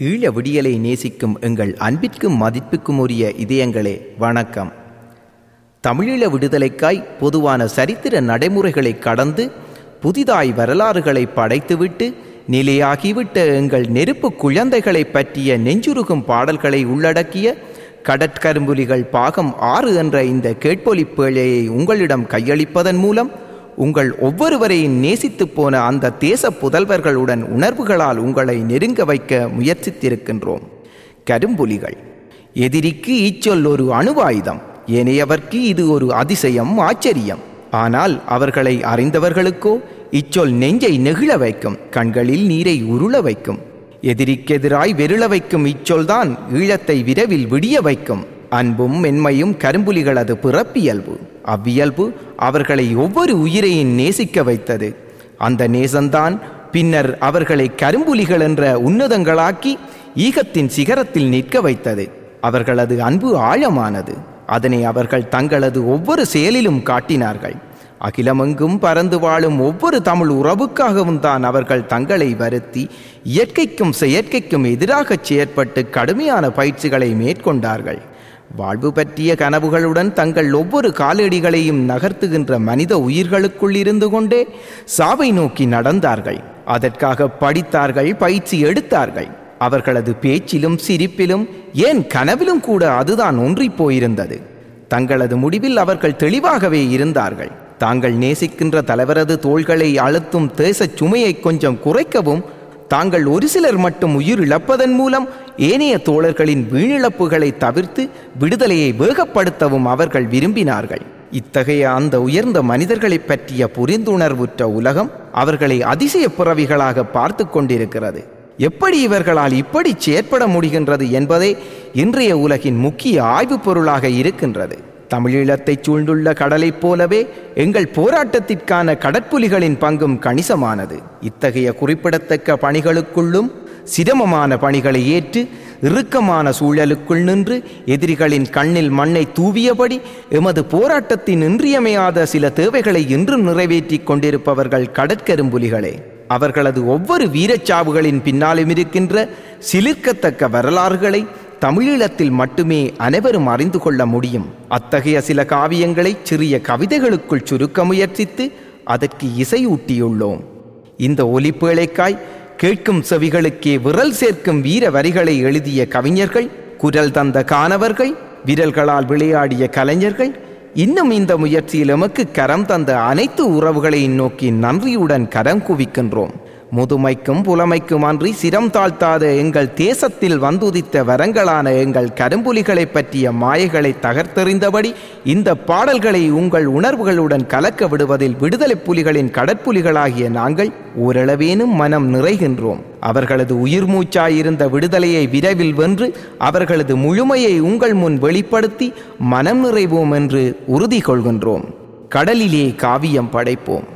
ஈழ விடியலை நேசிக்கும் எங்கள் அன்பிற்கும் மதிப்புக்கும் உரிய இதயங்களே வணக்கம். தமிழீழ விடுதலைக்காய் பொதுவான சரித்திர நடைமுறைகளை கடந்து புதிதாய் வரலாறுகளை படைத்துவிட்டு நிலையாகிவிட்ட எங்கள் நெருப்பு குழந்தைகளை பற்றிய நெஞ்சுருகும் பாடல்களை உள்ளடக்கிய கடற்கரும்புலிகள் பாகம் ஆறு என்ற இந்த கேட்பொலி பேழையை உங்களிடம் கையளிப்பதன் மூலம் உங்கள் ஒவ்வொருவரையும் நேசித்து போன அந்த தேச புதல்வர்களுடன் உணர்வுகளால் உங்களை நெருங்க வைக்க முயற்சித்திருக்கின்றோம். கரும்புலிகள். எதிரிக்கு இச்சொல் ஒரு அணுவாயுதம். ஏனையவர்க்கு இது ஒரு அதிசயம் ஆச்சரியம். ஆனால் அவர்களை அறிந்தவர்களுக்கோ இச்சொல் நெஞ்சை நெகிழ வைக்கும் கண்களில் நீரை உருள வைக்கும். எதிரிக்கெதிராய் வெருள வைக்கும் இச்சொல்தான் ஈழத்தை விரைவில் விடிய வைக்கும். அன்பும் மென்மையும் கரும்புலிகளது பிறப்பியல்பு. அவ்வியல்பு அவர்களை ஒவ்வொரு உயிரையும் நேசிக்க வைத்தது. அந்த நேசந்தான் பின்னர் அவர்களை கரும்புலிகள் என்ற உன்னதங்களாக்கி ஈகத்தின் சிகரத்தில் நிற்க வைத்தது. அவர்களது அன்பு ஆழமானது. அதனை அவர்கள் தங்களது ஒவ்வொரு செயலிலும் காட்டினார்கள். அகிலமெங்கும் பறந்து வாழும் ஒவ்வொரு தமிழ் உறவுக்காகவும் தான் அவர்கள் தங்களை வருத்தி இயற்கைக்கும் செயற்கைக்கும் எதிராகச் செயற்பட்டு கடுமையான பயிற்சிகளை மேற்கொண்டார்கள். வாழ்வு பற்றிய கனவுகளுடன் தங்கள் ஒவ்வொரு காலடிகளையும் நகர்த்துகின்ற மனித உயிர்களுக்குள் இருந்து கொண்டே சாவை நோக்கி நடந்தார்கள். அதற்காக படித்தார்கள் பயிற்சி எடுத்தார்கள். அவர்களது பேச்சிலும் சிரிப்பிலும் ஏன் கனவிலும் கூட அதுதான் ஒன்றிப் போயிருந்தது. தங்களது முடிவில் அவர்கள் தெளிவாகவே இருந்தார்கள். தாங்கள் நேசிக்கின்ற தலைவரது தோள்களை அழுத்தும் தேசச் சுமையை கொஞ்சம் குறைக்கவும் தாங்கள் ஒரு சிலர் மட்டும் உயிர் இழப்பதன் மூலம் ஏனைய தோழர்களின் வீணிழப்புகளை தவிர்த்து விடுதலையை வேகப்படுத்தவும் அவர்கள் விரும்பினார்கள். இத்தகைய அந்த உயர்ந்த மனிதர்களைப் பற்றிய புரிந்துணர்வுற்ற உலகம் அவர்களை அதிசய பிறவிகளாக பார்த்து கொண்டிருக்கிறது. எப்படி இவர்களால் இப்படி செயற்பட முடிகின்றது என்பதே இன்றைய உலகின் முக்கிய ஆய்வுப் பொருளாக இருக்கின்றது. தமிழீழத்தை சூழ்ந்துள்ள கடலைப் போலவே எங்கள் போராட்டத்திற்கான கடற்புலிகளின் பங்கும் கணிசமானது. இத்தகைய குறிப்பிடத்தக்க பணிகளுக்குள்ளும் சிரமமான பணிகளை ஏற்று இறுக்கமான சூழலுக்குள் நின்று எதிரிகளின் கண்ணில் மண்ணை தூவியபடி எமது போராட்டத்தின் இன்றியமையாத சில தேவைகளை இன்றும் நிறைவேற்றிக் கொண்டிருப்பவர்கள் கடற்கரும்புலிகளே. அவர்களது ஒவ்வொரு வீரச்சாவுகளின் பின்னாலும் இருக்கின்ற சிலிர்க்கத்தக்க வரலாறுகளை தமிழீழத்தில் மட்டுமே அனைவரும் அறிந்து கொள்ள முடியும். அத்தகைய சில காவியங்களை சிறிய கவிதைகளுக்குள் சுருக்க முயற்சித்து அதற்கு இசையூட்டியுள்ளோம் இந்த ஒலிப்பேழைக்காய் கேட்கும் செவிகளுக்கே விரல் சேர்க்கும் வீர வரிகளை எழுதிய கவிஞர்கள் குரல் தந்த காணவர்கள் விரல்களால் விளையாடிய கலைஞர்கள் இன்னும் இந்த முயற்சியில் எமக்கு கரம் தந்த அனைத்து உறவுகளையும் நோக்கி நன்றியுடன் கரம் குவிக்கின்றோம். முதுமைக்கும் புலமைக்கும் அன்றி சிரம் தாழ்த்தாத எங்கள் தேசத்தில் வந்துதித்த வரங்களான எங்கள் கரும்புலிகளை பற்றிய மாயைகளை தகர்த்தெறிந்தபடி இந்த பாடல்களை உங்கள் உணர்வுகளுடன் கலக்க விடுவதில் விடுதலை புலிகளின் கடற்புலிகளாகிய நாங்கள் ஓரளவேனும் மனம் நிறைகின்றோம். அவர்களது உயிர் மூச்சாயிருந்த விடுதலையை விரைவில் வென்று அவர்களது முழுமையை உங்கள் முன் வெளிப்படுத்தி மனம் நிறைவோம் என்று உறுதி கொள்கின்றோம். கடலிலே காவியம் படைப்போம்.